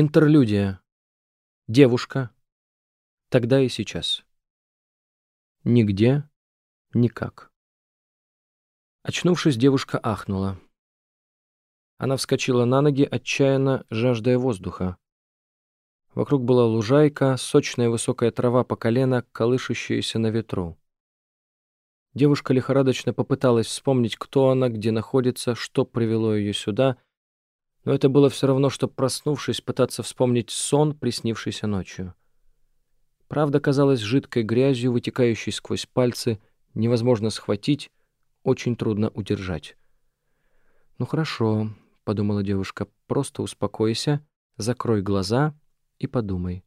Интерлюдия. Девушка. Тогда и сейчас. Нигде, никак. Очнувшись, девушка ахнула. Она вскочила на ноги, отчаянно жаждая воздуха. Вокруг была лужайка, сочная высокая трава по колено, колышущаяся на ветру. Девушка лихорадочно попыталась вспомнить, кто она, где находится, что привело ее сюда, но это было все равно, что, проснувшись, пытаться вспомнить сон, приснившийся ночью. Правда казалась жидкой грязью, вытекающей сквозь пальцы, невозможно схватить, очень трудно удержать. «Ну хорошо», — подумала девушка, — «просто успокойся, закрой глаза и подумай».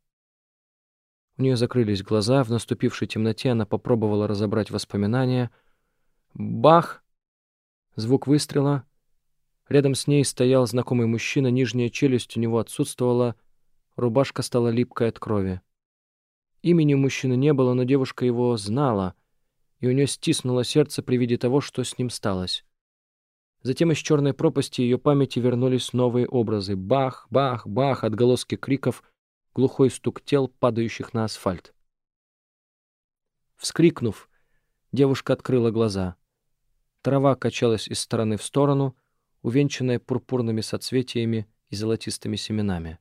У нее закрылись глаза, в наступившей темноте она попробовала разобрать воспоминания. Бах! Звук выстрела. Рядом с ней стоял знакомый мужчина, нижняя челюсть у него отсутствовала, рубашка стала липкой от крови. Имени у мужчины не было, но девушка его знала, и у нее стиснуло сердце при виде того, что с ним сталось. Затем из черной пропасти ее памяти вернулись новые образы. Бах, бах, бах, отголоски криков, глухой стук тел, падающих на асфальт. Вскрикнув, девушка открыла глаза. Трава качалась из стороны в сторону, увенчанная пурпурными соцветиями и золотистыми семенами.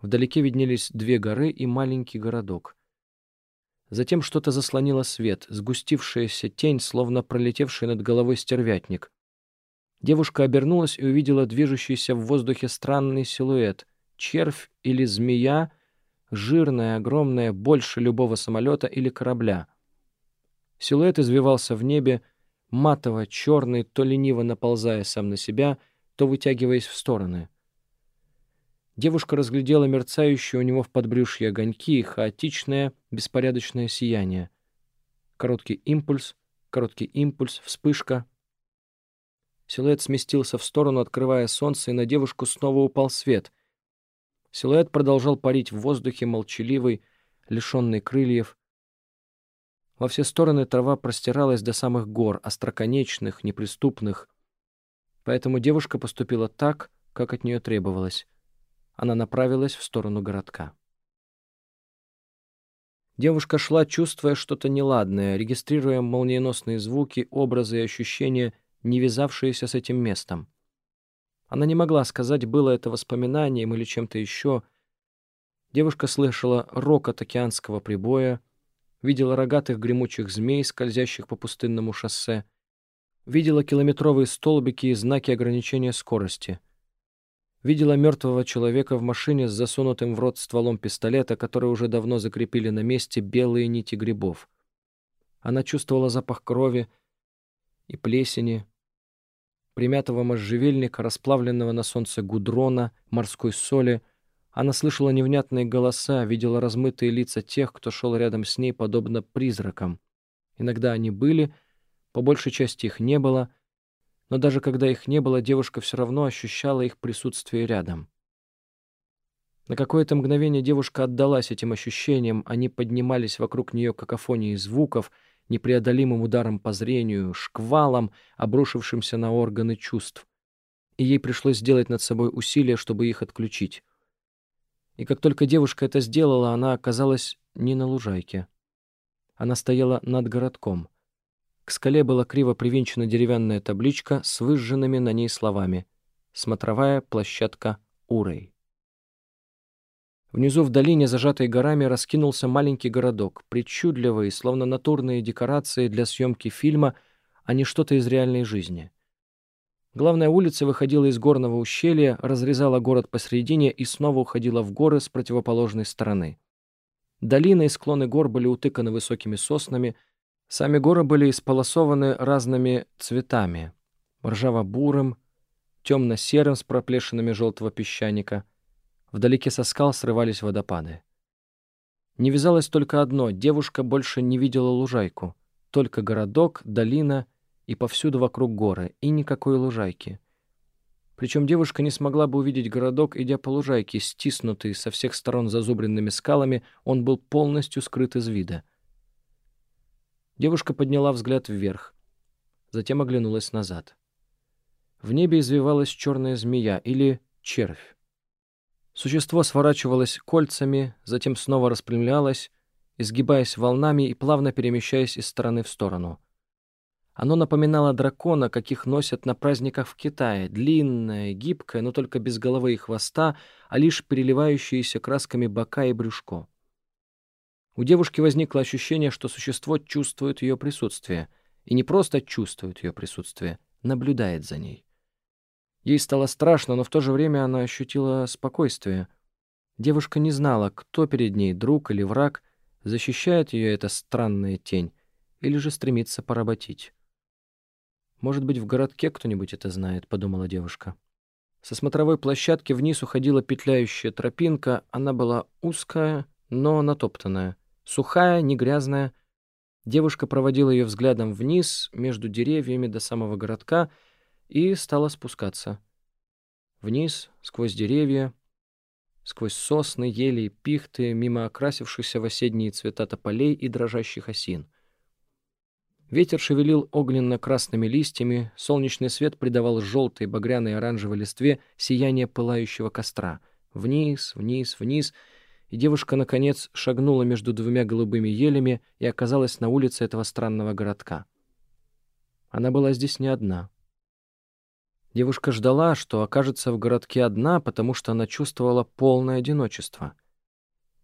Вдалеке виднелись две горы и маленький городок. Затем что-то заслонило свет, сгустившаяся тень, словно пролетевший над головой стервятник. Девушка обернулась и увидела движущийся в воздухе странный силуэт. Червь или змея, жирная, огромная, больше любого самолета или корабля. Силуэт извивался в небе, матово-черный, то лениво наползая сам на себя, то вытягиваясь в стороны — Девушка разглядела мерцающие у него в подбрюшье огоньки и хаотичное, беспорядочное сияние. Короткий импульс, короткий импульс, вспышка. Силуэт сместился в сторону, открывая солнце, и на девушку снова упал свет. Силуэт продолжал парить в воздухе, молчаливый, лишенный крыльев. Во все стороны трава простиралась до самых гор, остроконечных, неприступных. Поэтому девушка поступила так, как от нее требовалось она направилась в сторону городка. Девушка шла, чувствуя что-то неладное, регистрируя молниеносные звуки, образы и ощущения, не вязавшиеся с этим местом. Она не могла сказать, было это воспоминанием или чем-то еще. Девушка слышала рокот океанского прибоя, видела рогатых гремучих змей, скользящих по пустынному шоссе, видела километровые столбики и знаки ограничения скорости — видела мертвого человека в машине с засунутым в рот стволом пистолета, который уже давно закрепили на месте белые нити грибов. Она чувствовала запах крови и плесени, примятого можжевельника, расплавленного на солнце гудрона, морской соли. Она слышала невнятные голоса, видела размытые лица тех, кто шел рядом с ней, подобно призракам. Иногда они были, по большей части их не было — но даже когда их не было, девушка все равно ощущала их присутствие рядом. На какое-то мгновение девушка отдалась этим ощущениям, они поднимались вокруг нее какофонией звуков, непреодолимым ударом по зрению, шквалом, обрушившимся на органы чувств. И ей пришлось сделать над собой усилие, чтобы их отключить. И как только девушка это сделала, она оказалась не на лужайке. Она стояла над городком — к скале была криво привинчена деревянная табличка с выжженными на ней словами «Смотровая площадка Урей». Внизу в долине, зажатой горами, раскинулся маленький городок, причудливый, словно натурные декорации для съемки фильма, а не что-то из реальной жизни. Главная улица выходила из горного ущелья, разрезала город посередине и снова уходила в горы с противоположной стороны. Долина и склоны гор были утыканы высокими соснами — Сами горы были исполосованы разными цветами — ржаво-бурым, темно-серым с проплешинами желтого песчаника. Вдалеке со скал срывались водопады. Не вязалось только одно — девушка больше не видела лужайку. Только городок, долина и повсюду вокруг горы, и никакой лужайки. Причем девушка не смогла бы увидеть городок, идя по лужайке, стиснутый со всех сторон зазубренными скалами, он был полностью скрыт из вида — Девушка подняла взгляд вверх, затем оглянулась назад. В небе извивалась черная змея или червь. Существо сворачивалось кольцами, затем снова распрямлялось, изгибаясь волнами и плавно перемещаясь из стороны в сторону. Оно напоминало дракона, каких носят на праздниках в Китае, длинное, гибкое, но только без головы и хвоста, а лишь переливающиеся красками бока и брюшко. У девушки возникло ощущение, что существо чувствует ее присутствие, и не просто чувствует ее присутствие, наблюдает за ней. Ей стало страшно, но в то же время она ощутила спокойствие. Девушка не знала, кто перед ней, друг или враг, защищает ее эта странная тень или же стремится поработить. «Может быть, в городке кто-нибудь это знает», — подумала девушка. Со смотровой площадки вниз уходила петляющая тропинка. Она была узкая, но натоптанная. Сухая, не грязная. Девушка проводила ее взглядом вниз, между деревьями до самого городка, и стала спускаться. Вниз, сквозь деревья, сквозь сосны, ели и пихты, мимо окрасившихся в осенние цвета тополей и дрожащих осин. Ветер шевелил огненно-красными листьями, солнечный свет придавал желтой, багряной, оранжевой листве сияние пылающего костра. Вниз, вниз, вниз, и девушка, наконец, шагнула между двумя голубыми елями и оказалась на улице этого странного городка. Она была здесь не одна. Девушка ждала, что окажется в городке одна, потому что она чувствовала полное одиночество.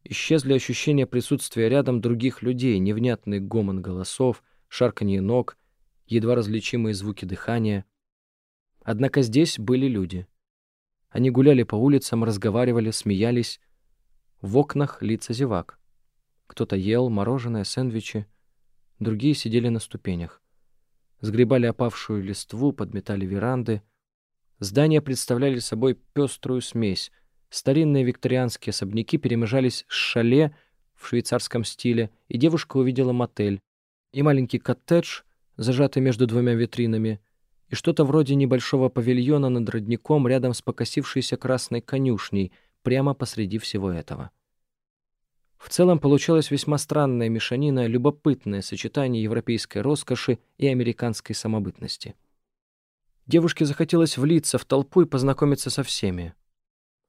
Исчезли ощущения присутствия рядом других людей, невнятный гомон голосов, шарканье ног, едва различимые звуки дыхания. Однако здесь были люди. Они гуляли по улицам, разговаривали, смеялись. В окнах лица зевак. Кто-то ел мороженое, сэндвичи, другие сидели на ступенях. Сгребали опавшую листву, подметали веранды — Здания представляли собой пеструю смесь. Старинные викторианские особняки перемежались с шале в швейцарском стиле, и девушка увидела мотель, и маленький коттедж, зажатый между двумя витринами, и что-то вроде небольшого павильона над родником рядом с покосившейся красной конюшней, прямо посреди всего этого. В целом получилась весьма странная мешанина, любопытное сочетание европейской роскоши и американской самобытности. Девушке захотелось влиться в толпу и познакомиться со всеми.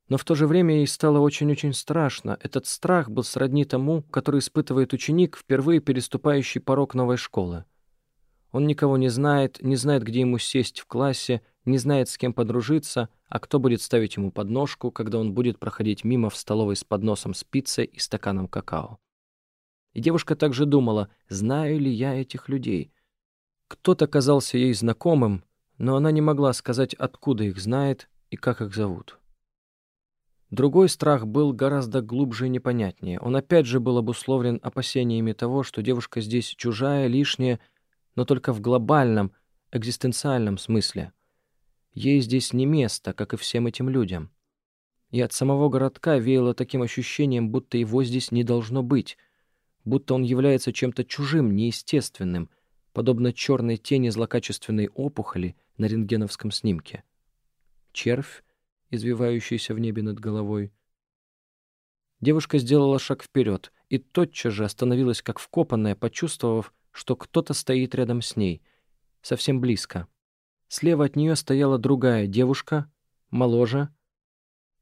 Но в то же время ей стало очень-очень страшно. Этот страх был сродни тому, который испытывает ученик, впервые переступающий порог новой школы. Он никого не знает, не знает, где ему сесть в классе, не знает, с кем подружиться, а кто будет ставить ему подножку, когда он будет проходить мимо в столовой с подносом с пиццей и стаканом какао. И девушка также думала, знаю ли я этих людей. Кто-то казался ей знакомым, но она не могла сказать, откуда их знает и как их зовут. Другой страх был гораздо глубже и непонятнее. Он опять же был обусловлен опасениями того, что девушка здесь чужая, лишняя, но только в глобальном, экзистенциальном смысле. Ей здесь не место, как и всем этим людям. И от самого городка веяло таким ощущением, будто его здесь не должно быть, будто он является чем-то чужим, неестественным, подобно черной тени злокачественной опухоли на рентгеновском снимке. Червь, извивающийся в небе над головой. Девушка сделала шаг вперед и тотчас же остановилась как вкопанная, почувствовав, что кто-то стоит рядом с ней, совсем близко. Слева от нее стояла другая девушка, моложе.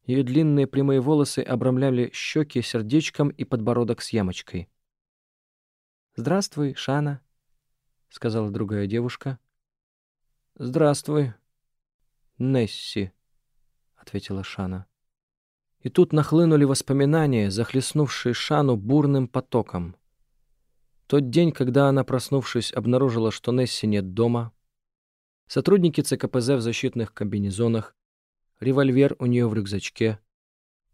Ее длинные прямые волосы обрамляли щеки сердечком и подбородок с ямочкой. «Здравствуй, Шана», — сказала другая девушка. «Здравствуй, Несси», — ответила Шана. И тут нахлынули воспоминания, захлестнувшие Шану бурным потоком. Тот день, когда она, проснувшись, обнаружила, что Несси нет дома, сотрудники ЦКПЗ в защитных комбинезонах, револьвер у нее в рюкзачке,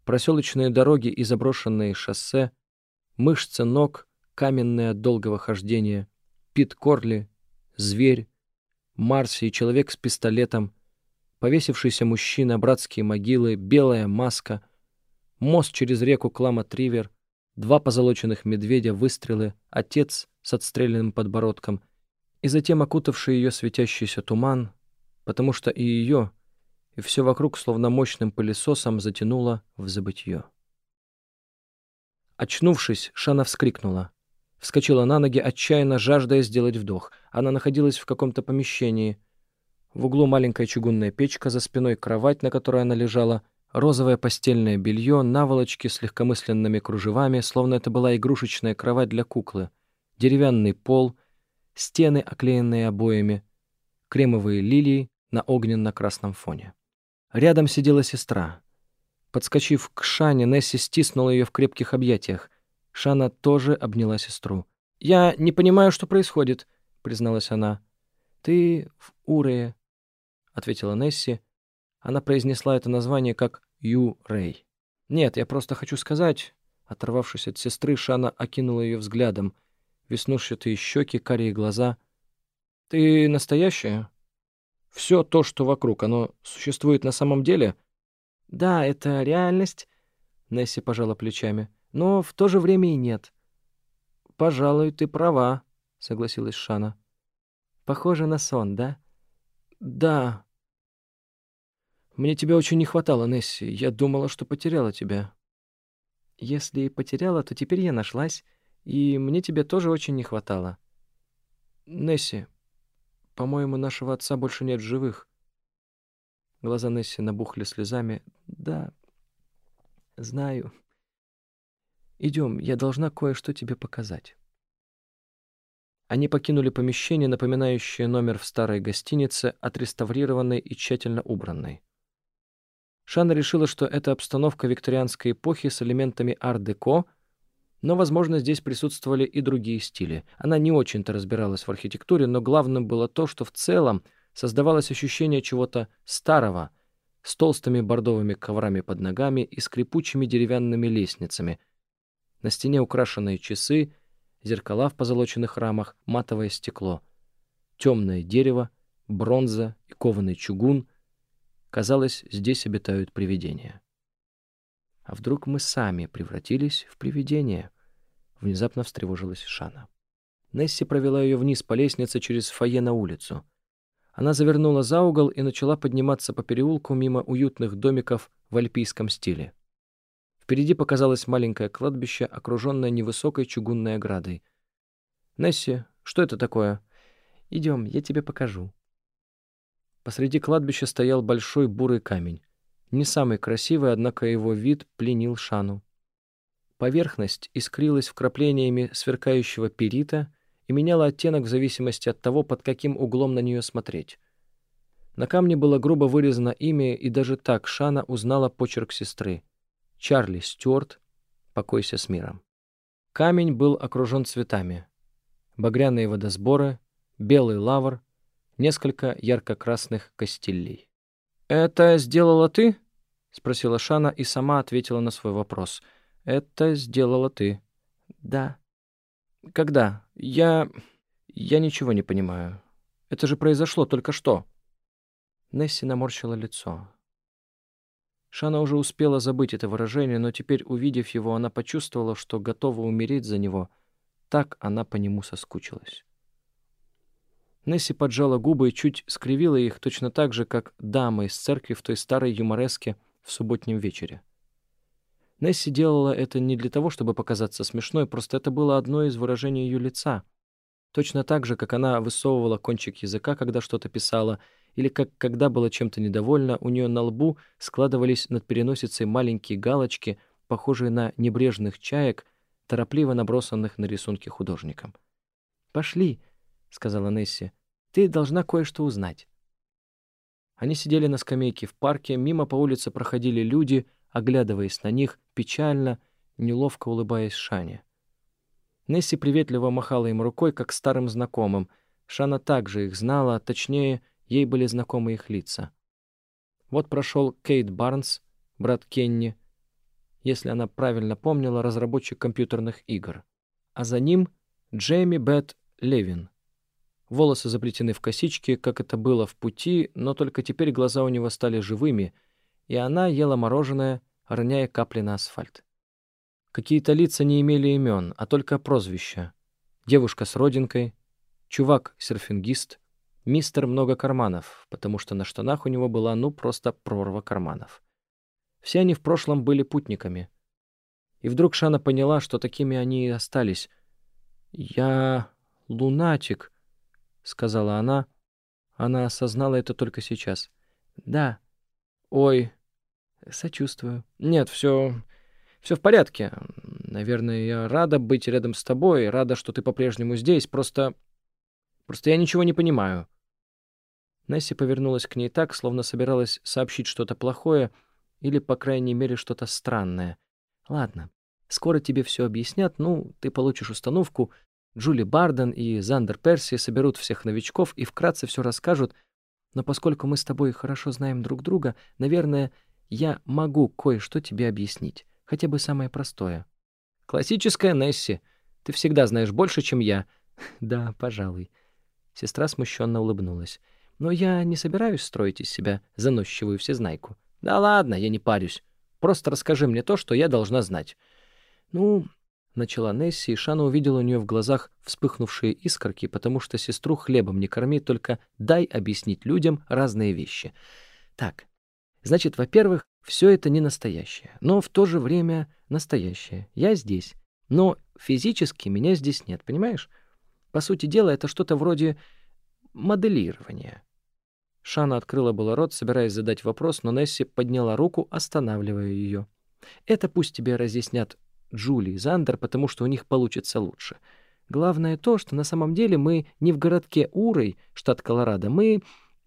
проселочные дороги и заброшенные шоссе, мышцы ног, каменные от долгого хождения — Пит Корли, зверь, Марси и человек с пистолетом, повесившийся мужчина, братские могилы, белая маска, мост через реку Клама-Тривер, два позолоченных медведя, выстрелы, отец с отстрелянным подбородком и затем окутавший ее светящийся туман, потому что и ее, и все вокруг словно мощным пылесосом затянуло в забытье. Очнувшись, Шана вскрикнула. Вскочила на ноги, отчаянно жаждая сделать вдох. Она находилась в каком-то помещении. В углу маленькая чугунная печка, за спиной кровать, на которой она лежала, Розовое постельное белье, наволочки с легкомысленными кружевами, словно это была игрушечная кровать для куклы, деревянный пол, стены, оклеенные обоями, кремовые лилии на огненно-красном фоне. Рядом сидела сестра. Подскочив к Шане, Несси стиснула ее в крепких объятиях. Шана тоже обняла сестру. «Я не понимаю, что происходит», — призналась она. «Ты в Урее», — ответила Несси. Она произнесла это название как Ю Рэй. «Нет, я просто хочу сказать...» Оторвавшись от сестры, Шана окинула ее взглядом. Веснушчатые щеки, карие глаза. «Ты настоящая? Все то, что вокруг, оно существует на самом деле?» «Да, это реальность», — Несси пожала плечами. «Но в то же время и нет». «Пожалуй, ты права», — согласилась Шана. «Похоже на сон, да?» «Да», мне тебя очень не хватало, Несси. Я думала, что потеряла тебя. Если потеряла, то теперь я нашлась, и мне тебя тоже очень не хватало. Несси, по-моему, нашего отца больше нет в живых. Глаза Несси набухли слезами. Да, знаю. Идем, я должна кое-что тебе показать. Они покинули помещение, напоминающее номер в старой гостинице, отреставрированной и тщательно убранной. Шана решила, что это обстановка викторианской эпохи с элементами ар-деко, но, возможно, здесь присутствовали и другие стили. Она не очень-то разбиралась в архитектуре, но главным было то, что в целом создавалось ощущение чего-то старого, с толстыми бордовыми коврами под ногами и скрипучими деревянными лестницами. На стене украшенные часы, зеркала в позолоченных рамах, матовое стекло, темное дерево, бронза и кованый чугун — Казалось, здесь обитают привидения. А вдруг мы сами превратились в привидения? Внезапно встревожилась Шана. Несси провела ее вниз по лестнице через фойе на улицу. Она завернула за угол и начала подниматься по переулку мимо уютных домиков в альпийском стиле. Впереди показалось маленькое кладбище, окруженное невысокой чугунной оградой. «Несси, что это такое?» «Идем, я тебе покажу». Посреди кладбища стоял большой бурый камень. Не самый красивый, однако его вид пленил Шану. Поверхность искрилась вкраплениями сверкающего перита и меняла оттенок в зависимости от того, под каким углом на нее смотреть. На камне было грубо вырезано имя, и даже так Шана узнала почерк сестры. Чарли Стюарт, покойся с миром. Камень был окружен цветами. Багряные водосборы, белый лавр — несколько ярко-красных костелей. «Это сделала ты?» — спросила Шана и сама ответила на свой вопрос. «Это сделала ты». «Да». «Когда? Я... я ничего не понимаю. Это же произошло только что». Несси наморщила лицо. Шана уже успела забыть это выражение, но теперь, увидев его, она почувствовала, что готова умереть за него. Так она по нему соскучилась. Несси поджала губы и чуть скривила их точно так же, как дама из церкви в той старой юмореске в субботнем вечере. Несси делала это не для того, чтобы показаться смешной, просто это было одно из выражений ее лица. Точно так же, как она высовывала кончик языка, когда что-то писала, или как когда была чем-то недовольна, у нее на лбу складывались над переносицей маленькие галочки, похожие на небрежных чаек, торопливо набросанных на рисунке художником. «Пошли!» — сказала Несси. «Ты должна кое-что узнать». Они сидели на скамейке в парке, мимо по улице проходили люди, оглядываясь на них, печально, неловко улыбаясь Шане. Несси приветливо махала им рукой, как старым знакомым. Шана также их знала, точнее, ей были знакомы их лица. Вот прошел Кейт Барнс, брат Кенни, если она правильно помнила, разработчик компьютерных игр. А за ним Джейми Бет Левин, Волосы заплетены в косички, как это было в пути, но только теперь глаза у него стали живыми, и она ела мороженое, роняя капли на асфальт. Какие-то лица не имели имен, а только прозвища. Девушка с родинкой, чувак-серфингист, мистер много карманов, потому что на штанах у него была ну просто прорва карманов. Все они в прошлом были путниками. И вдруг Шана поняла, что такими они и остались. «Я лунатик», — сказала она. Она осознала это только сейчас. «Да». «Ой, Сочувствую. Нет, все, все в порядке. Наверное, я рада быть рядом с тобой, рада, что ты по-прежнему здесь. Просто, просто я ничего не понимаю. Несси повернулась к ней так, словно собиралась сообщить что-то плохое или, по крайней мере, что-то странное. Ладно, скоро тебе все объяснят, ну, ты получишь установку. Джули Барден и Зандер Перси соберут всех новичков и вкратце все расскажут, но поскольку мы с тобой хорошо знаем друг друга, наверное, я могу кое-что тебе объяснить, хотя бы самое простое. Классическая Несси. Ты всегда знаешь больше, чем я. да, пожалуй. Сестра смущенно улыбнулась. Но я не собираюсь строить из себя заносчивую всезнайку. Да ладно, я не парюсь. Просто расскажи мне то, что я должна знать. Ну, начала Несси, и Шана увидела у нее в глазах вспыхнувшие искорки, потому что сестру хлебом не корми, только дай объяснить людям разные вещи. Так, значит, во-первых, все это не настоящее, но в то же время настоящее. Я здесь, но физически меня здесь нет, понимаешь? По сути дела, это что-то вроде моделирования. Шана открыла было рот, собираясь задать вопрос, но Несси подняла руку, останавливая ее. «Это пусть тебе разъяснят Джули и Зандер, потому что у них получится лучше. Главное то, что на самом деле мы не в городке Урой, штат Колорадо, мы,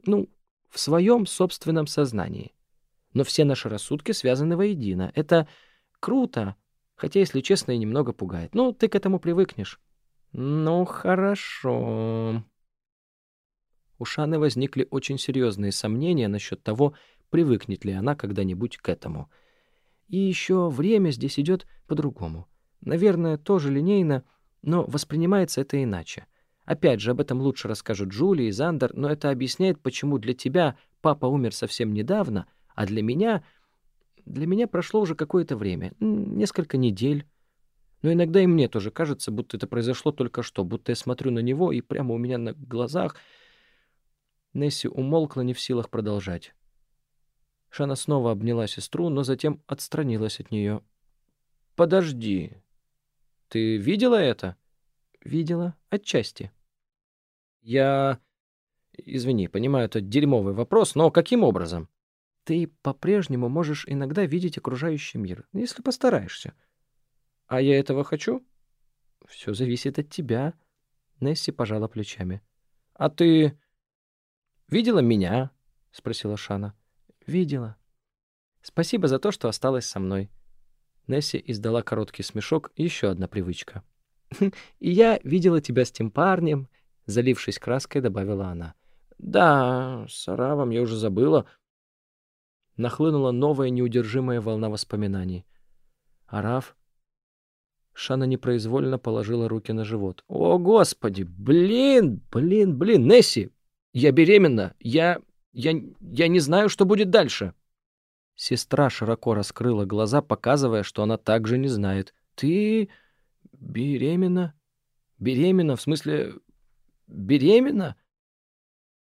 ну, в своем собственном сознании. Но все наши рассудки связаны воедино. Это круто, хотя, если честно, и немного пугает. Ну, ты к этому привыкнешь». «Ну, хорошо», у Шаны возникли очень серьезные сомнения насчет того, привыкнет ли она когда-нибудь к этому. И еще время здесь идет по-другому. Наверное, тоже линейно, но воспринимается это иначе. Опять же, об этом лучше расскажут Джули и Зандер, но это объясняет, почему для тебя папа умер совсем недавно, а для меня... Для меня прошло уже какое-то время, несколько недель. Но иногда и мне тоже кажется, будто это произошло только что, будто я смотрю на него, и прямо у меня на глазах Несси умолкла, не в силах продолжать. Шана снова обняла сестру, но затем отстранилась от нее. «Подожди. Ты видела это?» «Видела. Отчасти». «Я... Извини, понимаю, это дерьмовый вопрос, но каким образом?» «Ты по-прежнему можешь иногда видеть окружающий мир, если постараешься». «А я этого хочу?» «Все зависит от тебя», — Несси пожала плечами. «А ты...» «Видела меня?» — спросила Шана. «Видела. Спасибо за то, что осталась со мной». Несси издала короткий смешок, еще одна привычка. «И я видела тебя с тем парнем», — залившись краской, добавила она. «Да, с Аравом я уже забыла». Нахлынула новая неудержимая волна воспоминаний. Арав... Шана непроизвольно положила руки на живот. «О, Господи! Блин! Блин! Блин! Несси! Я беременна. Я... я... я не знаю, что будет дальше». Сестра широко раскрыла глаза, показывая, что она также не знает. «Ты беременна? Беременна? В смысле... беременна?»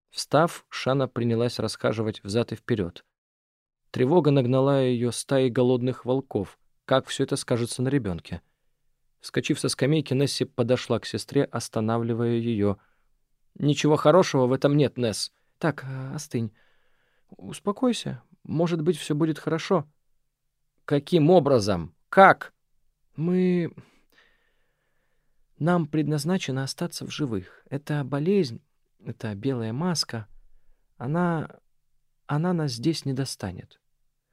Встав, Шана принялась расхаживать взад и вперед. Тревога нагнала ее стаей голодных волков. Как все это скажется на ребенке? Вскочив со скамейки, Несси подошла к сестре, останавливая ее — Ничего хорошего в этом нет, Несс. Так, э, остынь. Успокойся. Может быть, все будет хорошо. Каким образом? Как? Мы... Нам предназначено остаться в живых. Это болезнь, это белая маска. Она... Она нас здесь не достанет.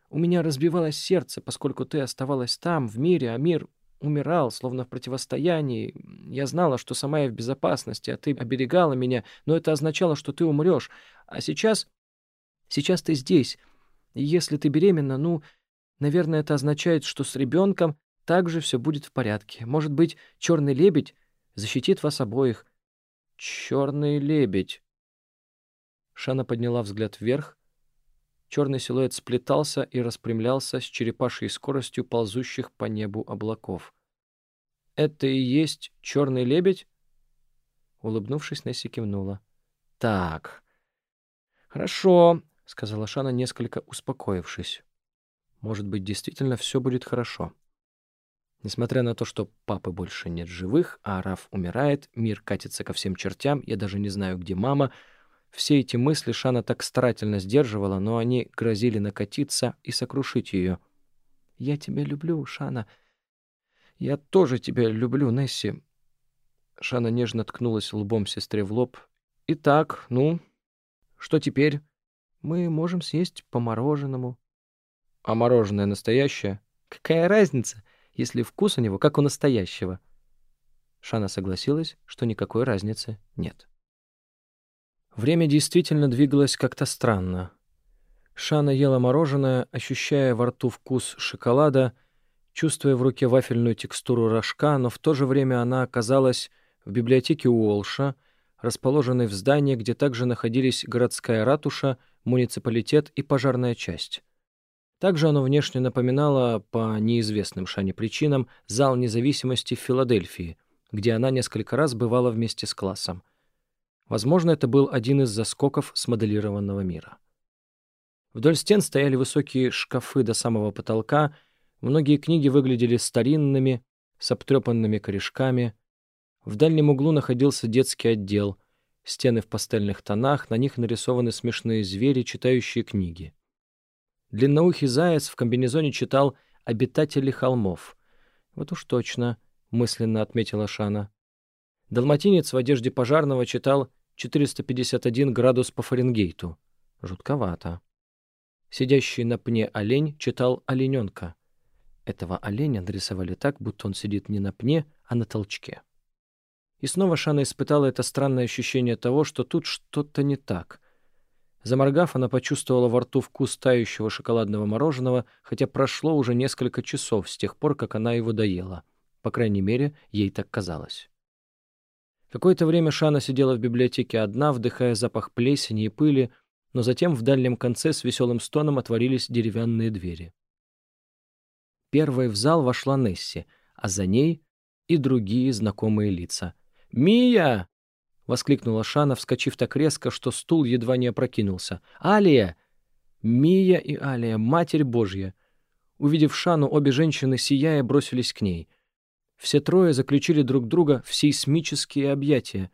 У меня разбивалось сердце, поскольку ты оставалась там, в мире, а мир умирал, словно в противостоянии. Я знала, что сама я в безопасности, а ты оберегала меня, но это означало, что ты умрешь. А сейчас... Сейчас ты здесь. И если ты беременна, ну, наверное, это означает, что с ребенком также все будет в порядке. Может быть, черный лебедь защитит вас обоих. Черный лебедь. Шана подняла взгляд вверх, Черный силуэт сплетался и распрямлялся с черепашьей скоростью ползущих по небу облаков. «Это и есть черный лебедь?» Улыбнувшись, Несси кивнула. «Так, хорошо», — сказала Шана, несколько успокоившись. «Может быть, действительно все будет хорошо». Несмотря на то, что папы больше нет живых, а Раф умирает, мир катится ко всем чертям, я даже не знаю, где мама — Все эти мысли Шана так старательно сдерживала, но они грозили накатиться и сокрушить ее. «Я тебя люблю, Шана. Я тоже тебя люблю, Несси». Шана нежно ткнулась лбом сестре в лоб. «Итак, ну, что теперь? Мы можем съесть по мороженому». «А мороженое настоящее?» «Какая разница, если вкус у него как у настоящего?» Шана согласилась, что никакой разницы нет. Время действительно двигалось как-то странно. Шана ела мороженое, ощущая во рту вкус шоколада, чувствуя в руке вафельную текстуру рожка, но в то же время она оказалась в библиотеке Уолша, расположенной в здании, где также находились городская ратуша, муниципалитет и пожарная часть. Также оно внешне напоминало, по неизвестным Шане причинам, зал независимости в Филадельфии, где она несколько раз бывала вместе с классом. Возможно, это был один из заскоков смоделированного мира. Вдоль стен стояли высокие шкафы до самого потолка, многие книги выглядели старинными, с обтрепанными корешками. В дальнем углу находился детский отдел, стены в пастельных тонах, на них нарисованы смешные звери, читающие книги. Длинноухий заяц в комбинезоне читал «Обитатели холмов». «Вот уж точно», — мысленно отметила Шана. Далматинец в одежде пожарного читал 451 градус по Фаренгейту. Жутковато. Сидящий на пне олень читал олененка. Этого оленя нарисовали так, будто он сидит не на пне, а на толчке. И снова Шана испытала это странное ощущение того, что тут что-то не так. Заморгав, она почувствовала во рту вкус тающего шоколадного мороженого, хотя прошло уже несколько часов с тех пор, как она его доела. По крайней мере, ей так казалось. Какое-то время Шана сидела в библиотеке одна, вдыхая запах плесени и пыли, но затем в дальнем конце с веселым стоном отворились деревянные двери. Первой в зал вошла Несси, а за ней и другие знакомые лица. «Мия!» — воскликнула Шана, вскочив так резко, что стул едва не опрокинулся. «Алия!» Мия и Алия, Матерь Божья! Увидев Шану, обе женщины, сияя, бросились к ней — все трое заключили друг друга в сейсмические объятия.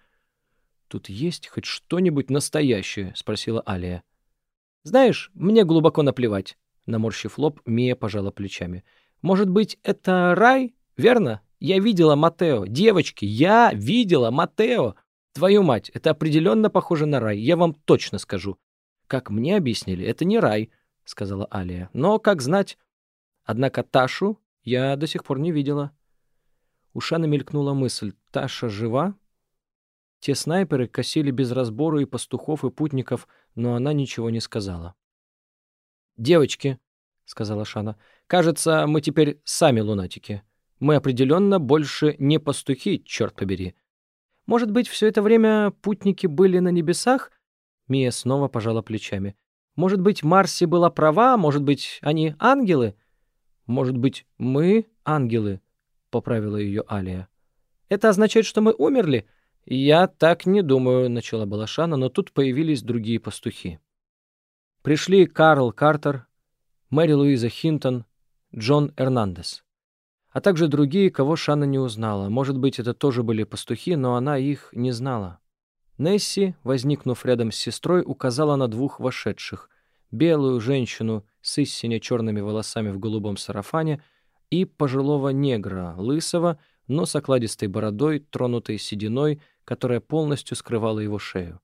«Тут есть хоть что-нибудь настоящее?» — спросила Алия. «Знаешь, мне глубоко наплевать», — наморщив лоб, Мия пожала плечами. «Может быть, это рай? Верно? Я видела Матео. Девочки, я видела Матео. Твою мать, это определенно похоже на рай, я вам точно скажу. Как мне объяснили, это не рай», — сказала Алия. «Но, как знать. Однако Ташу я до сих пор не видела». У Шана мелькнула мысль «Таша жива?» Те снайперы косили без разбору и пастухов, и путников, но она ничего не сказала. «Девочки», — сказала Шана, — «кажется, мы теперь сами лунатики. Мы определенно больше не пастухи, черт побери. Может быть, все это время путники были на небесах?» Мия снова пожала плечами. «Может быть, Марси была права, может быть, они ангелы? Может быть, мы ангелы?» Поправила ее Алия. «Это означает, что мы умерли?» «Я так не думаю», — начала Балашана, но тут появились другие пастухи. Пришли Карл Картер, Мэри Луиза Хинтон, Джон Эрнандес, а также другие, кого Шана не узнала. Может быть, это тоже были пастухи, но она их не знала. Несси, возникнув рядом с сестрой, указала на двух вошедших — белую женщину с истине черными волосами в голубом сарафане — и пожилого негра, лысого, но с окладистой бородой, тронутой сединой, которая полностью скрывала его шею.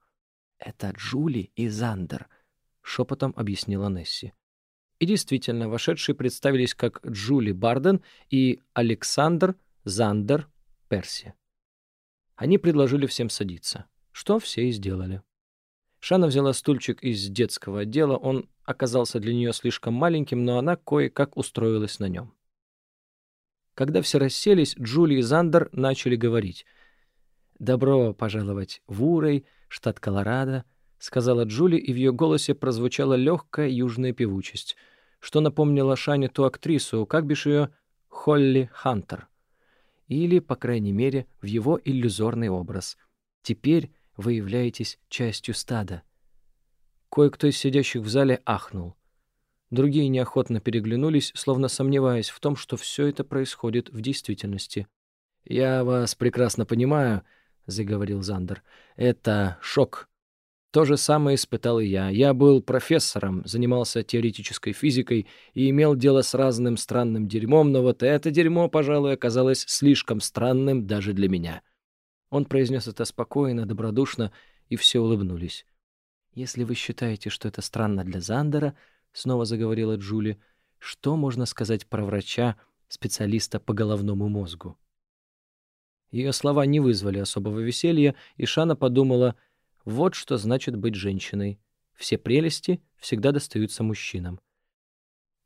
«Это Джули и Зандер», — шепотом объяснила Несси. И действительно, вошедшие представились как Джули Барден и Александр Зандер Перси. Они предложили всем садиться, что все и сделали. Шана взяла стульчик из детского отдела, он оказался для нее слишком маленьким, но она кое-как устроилась на нем. Когда все расселись, Джули и Зандер начали говорить. «Добро пожаловать в Урей, штат Колорадо», — сказала Джули, и в ее голосе прозвучала легкая южная певучесть, что напомнило Шане ту актрису, как бишь ее, Холли Хантер. Или, по крайней мере, в его иллюзорный образ. Теперь вы являетесь частью стада. Кое-кто из сидящих в зале ахнул. Другие неохотно переглянулись, словно сомневаясь в том, что все это происходит в действительности. «Я вас прекрасно понимаю», — заговорил Зандер. «Это шок. То же самое испытал и я. Я был профессором, занимался теоретической физикой и имел дело с разным странным дерьмом, но вот это дерьмо, пожалуй, оказалось слишком странным даже для меня. Он произнес это спокойно, добродушно, и все улыбнулись. «Если вы считаете, что это странно для Зандера, — снова заговорила Джули, — что можно сказать про врача, специалиста по головному мозгу?» Ее слова не вызвали особого веселья, и Шана подумала — вот что значит быть женщиной. Все прелести всегда достаются мужчинам.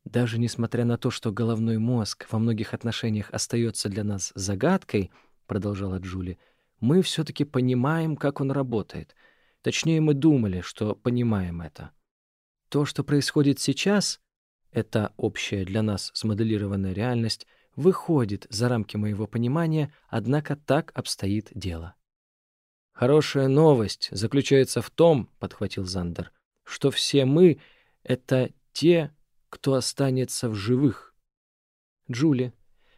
Даже несмотря на то, что головной мозг во многих отношениях остается для нас загадкой, продолжала Джули, мы все-таки понимаем, как он работает. Точнее, мы думали, что понимаем это. То, что происходит сейчас, это общая для нас смоделированная реальность, выходит за рамки моего понимания, однако так обстоит дело. Хорошая новость заключается в том, — подхватил Зандер, — что все мы — это те, кто останется в живых. Джули.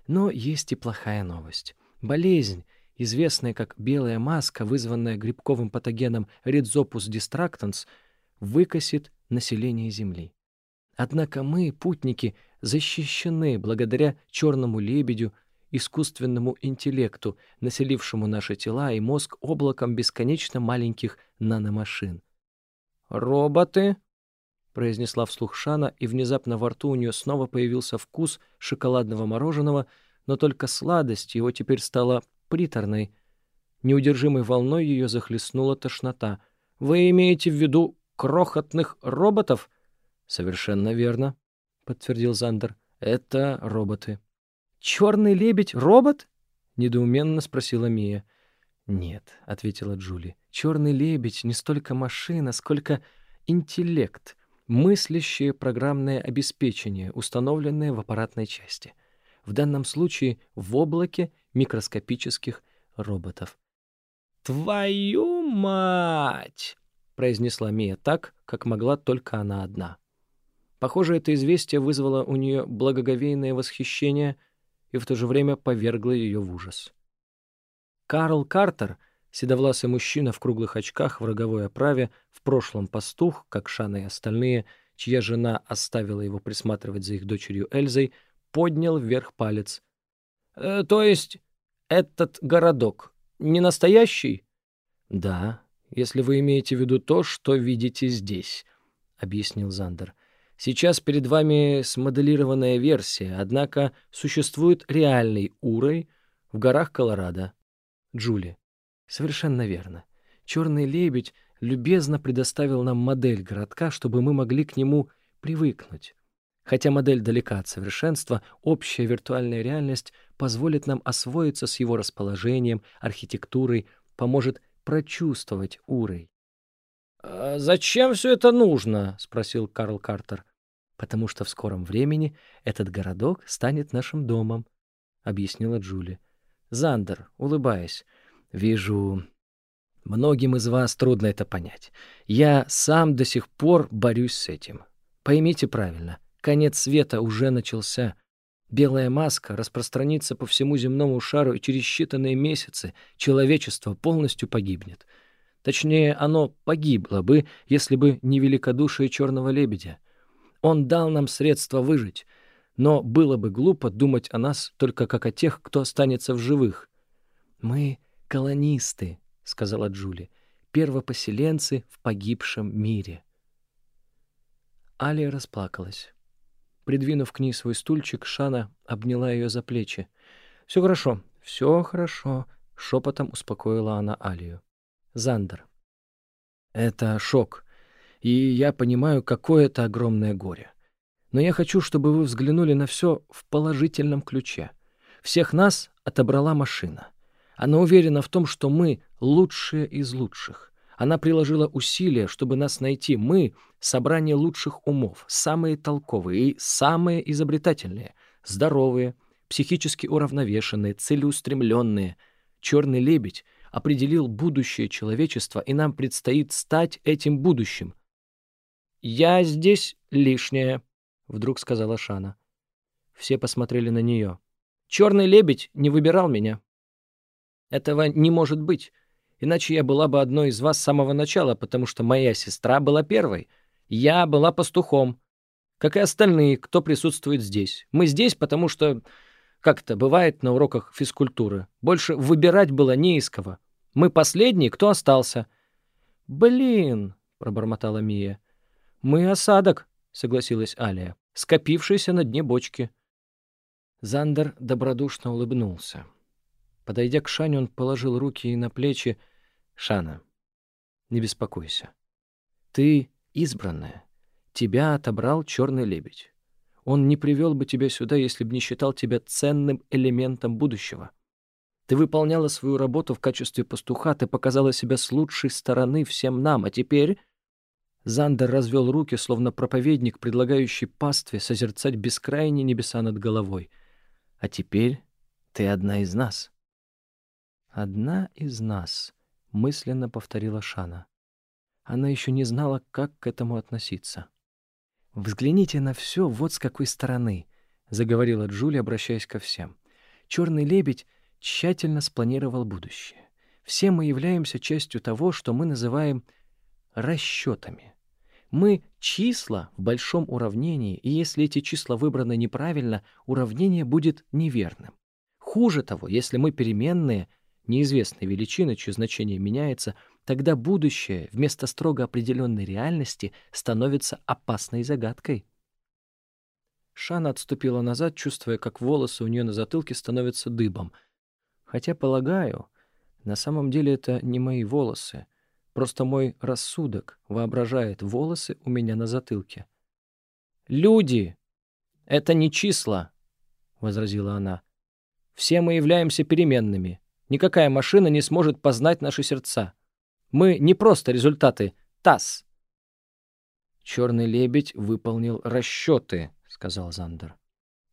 Но есть и плохая новость. Болезнь, известная как белая маска, вызванная грибковым патогеном Rhizopus distractans, выкосит население Земли. Однако мы, путники, защищены благодаря черному лебедю, искусственному интеллекту, населившему наши тела и мозг облаком бесконечно маленьких наномашин. «Роботы?» — произнесла вслух Шана, и внезапно во рту у нее снова появился вкус шоколадного мороженого, но только сладость его теперь стала приторной. Неудержимой волной ее захлестнула тошнота. «Вы имеете в виду крохотных роботов?» «Совершенно верно», — подтвердил Зандер. «Это роботы». «Черный лебедь — робот?» — недоуменно спросила Мия. «Нет», — ответила Джули, — «черный лебедь не столько машина, сколько интеллект, мыслящее программное обеспечение, установленное в аппаратной части. В данном случае в облаке микроскопических роботов». «Твою мать!» — произнесла Мия так, как могла только она одна. Похоже, это известие вызвало у нее благоговейное восхищение — и в то же время повергло ее в ужас. Карл Картер, седовласый мужчина в круглых очках в роговой оправе, в прошлом пастух, как Шана и остальные, чья жена оставила его присматривать за их дочерью Эльзой, поднял вверх палец. «Э, «То есть этот городок не настоящий?» «Да, если вы имеете в виду то, что видите здесь», — объяснил Зандер. — Сейчас перед вами смоделированная версия, однако существует реальный Урой в горах Колорадо. Джули. Совершенно верно. Черный лебедь любезно предоставил нам модель городка, чтобы мы могли к нему привыкнуть. Хотя модель далека от совершенства, общая виртуальная реальность позволит нам освоиться с его расположением, архитектурой, поможет прочувствовать Урой. «А «Зачем все это нужно?» — спросил Карл Картер. «Потому что в скором времени этот городок станет нашим домом», — объяснила Джули. «Зандер, улыбаясь, вижу, многим из вас трудно это понять. Я сам до сих пор борюсь с этим. Поймите правильно, конец света уже начался». Белая маска распространится по всему земному шару, и через считанные месяцы человечество полностью погибнет. Точнее, оно погибло бы, если бы не великодушие черного лебедя. Он дал нам средства выжить, но было бы глупо думать о нас только как о тех, кто останется в живых. «Мы — колонисты», — сказала Джули, — «первопоселенцы в погибшем мире». Алия расплакалась. Придвинув к ней свой стульчик, Шана обняла ее за плечи. «Все хорошо, все хорошо», — шепотом успокоила она Алию. Зандер. Это шок. И я понимаю, какое это огромное горе. Но я хочу, чтобы вы взглянули на все в положительном ключе. Всех нас отобрала машина. Она уверена в том, что мы лучшие из лучших. Она приложила усилия, чтобы нас найти. Мы — собрание лучших умов, самые толковые и самые изобретательные, здоровые, психически уравновешенные, целеустремленные. Черный лебедь — определил будущее человечества, и нам предстоит стать этим будущим. «Я здесь лишняя», — вдруг сказала Шана. Все посмотрели на нее. «Черный лебедь не выбирал меня». «Этого не может быть. Иначе я была бы одной из вас с самого начала, потому что моя сестра была первой. Я была пастухом. Как и остальные, кто присутствует здесь. Мы здесь, потому что, как это бывает на уроках физкультуры, больше выбирать было не из кого. Мы последние, кто остался. «Блин!» — пробормотала Мия. «Мы осадок», — согласилась Алия, скопившийся на дне бочки. Зандер добродушно улыбнулся. Подойдя к Шане, он положил руки ей на плечи. «Шана, не беспокойся. Ты избранная. Тебя отобрал черный лебедь. Он не привел бы тебя сюда, если бы не считал тебя ценным элементом будущего. Ты выполняла свою работу в качестве пастуха, ты показала себя с лучшей стороны всем нам, а теперь...» Зандер развел руки, словно проповедник, предлагающий пастве созерцать бескрайние небеса над головой. «А теперь ты одна из нас». «Одна из нас», — мысленно повторила Шана. Она еще не знала, как к этому относиться. «Взгляните на все вот с какой стороны», — заговорила Джулия, обращаясь ко всем. «Черный лебедь тщательно спланировал будущее. Все мы являемся частью того, что мы называем расчетами. Мы — числа в большом уравнении, и если эти числа выбраны неправильно, уравнение будет неверным. Хуже того, если мы переменные, неизвестной величины, чье значение меняется, тогда будущее вместо строго определенной реальности становится опасной загадкой. Шана отступила назад, чувствуя, как волосы у нее на затылке становятся дыбом — Хотя, полагаю, на самом деле это не мои волосы. Просто мой рассудок воображает волосы у меня на затылке. «Люди! Это не числа!» — возразила она. «Все мы являемся переменными. Никакая машина не сможет познать наши сердца. Мы не просто результаты ТАСС». «Черный лебедь выполнил расчеты», — сказал Зандер.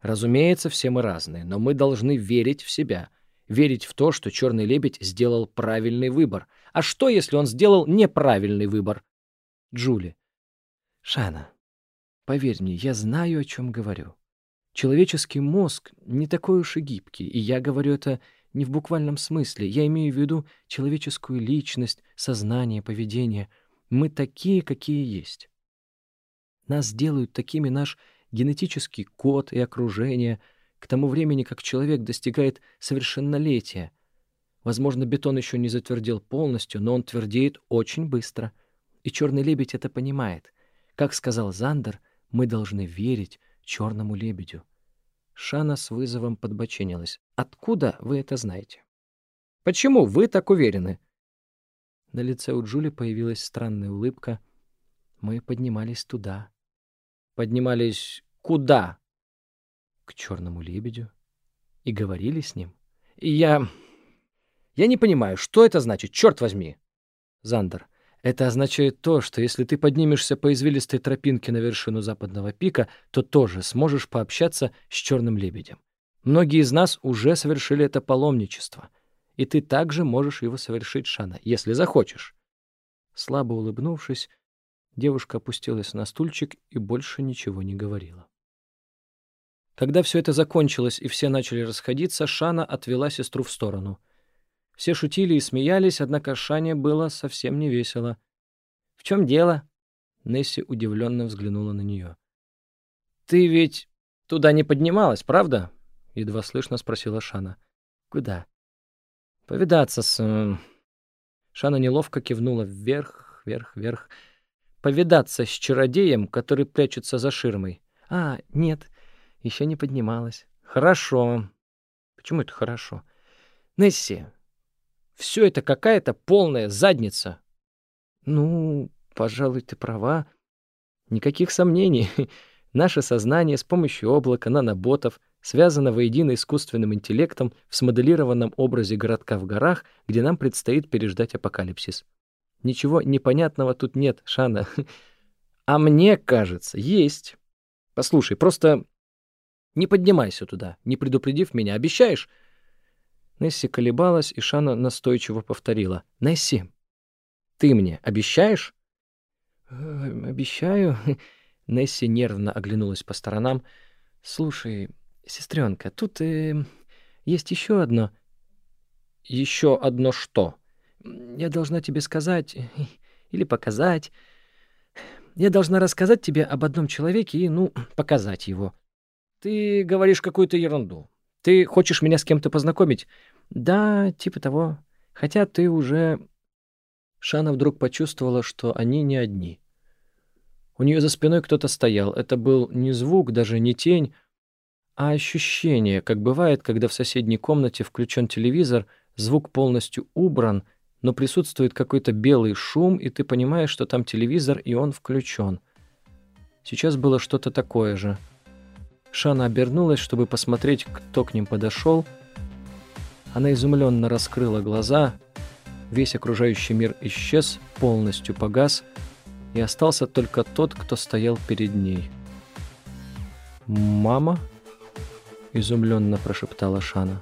«Разумеется, все мы разные, но мы должны верить в себя» верить в то, что черный лебедь сделал правильный выбор. А что, если он сделал неправильный выбор? Джули. Шана, поверь мне, я знаю, о чем говорю. Человеческий мозг не такой уж и гибкий, и я говорю это не в буквальном смысле. Я имею в виду человеческую личность, сознание, поведение. Мы такие, какие есть. Нас делают такими наш генетический код и окружение — к тому времени, как человек достигает совершеннолетия. Возможно, бетон еще не затвердел полностью, но он твердеет очень быстро. И черный лебедь это понимает. Как сказал Зандер, мы должны верить черному лебедю. Шана с вызовом подбоченилась. «Откуда вы это знаете?» «Почему вы так уверены?» На лице у Джули появилась странная улыбка. «Мы поднимались туда». «Поднимались куда?» к черному лебедю и говорили с ним. Я... Я не понимаю, что это значит, черт возьми. Зандер. Это означает то, что если ты поднимешься по извилистой тропинке на вершину западного пика, то тоже сможешь пообщаться с черным лебедем. Многие из нас уже совершили это паломничество. И ты также можешь его совершить, Шана, если захочешь. Слабо улыбнувшись, девушка опустилась на стульчик и больше ничего не говорила. Когда все это закончилось и все начали расходиться, Шана отвела сестру в сторону. Все шутили и смеялись, однако Шане было совсем не весело. «В чем дело?» Несси удивленно взглянула на нее. «Ты ведь туда не поднималась, правда?» Едва слышно спросила Шана. «Куда?» «Повидаться с...» э, Шана неловко кивнула вверх, вверх, вверх. «Повидаться с чародеем, который прячется за ширмой». «А, нет, еще не поднималась. Хорошо. Почему это хорошо? Несси, все это какая-то полная задница. Ну, пожалуй, ты права. Никаких сомнений. Наше сознание с помощью облака наноботов связано воедино искусственным интеллектом в смоделированном образе городка в горах, где нам предстоит переждать апокалипсис. Ничего непонятного тут нет, Шана. А мне кажется, есть. Послушай, просто не поднимайся туда, не предупредив меня, обещаешь?» Несси колебалась, и Шана настойчиво повторила. «Несси, ты мне обещаешь?» «Э, «Обещаю». Несси нервно оглянулась по сторонам. «Слушай, сестренка, тут э, есть еще одно...» «Еще одно что?» Я должна тебе сказать или показать. Я должна рассказать тебе об одном человеке и, ну, показать его. Ты говоришь какую-то ерунду. Ты хочешь меня с кем-то познакомить? Да, типа того. Хотя ты уже... Шана вдруг почувствовала, что они не одни. У нее за спиной кто-то стоял. Это был не звук, даже не тень, а ощущение, как бывает, когда в соседней комнате включен телевизор, звук полностью убран, но присутствует какой-то белый шум, и ты понимаешь, что там телевизор, и он включен. Сейчас было что-то такое же. Шана обернулась, чтобы посмотреть, кто к ним подошел. Она изумленно раскрыла глаза. Весь окружающий мир исчез, полностью погас, и остался только тот, кто стоял перед ней. «Мама?» — изумленно прошептала Шана.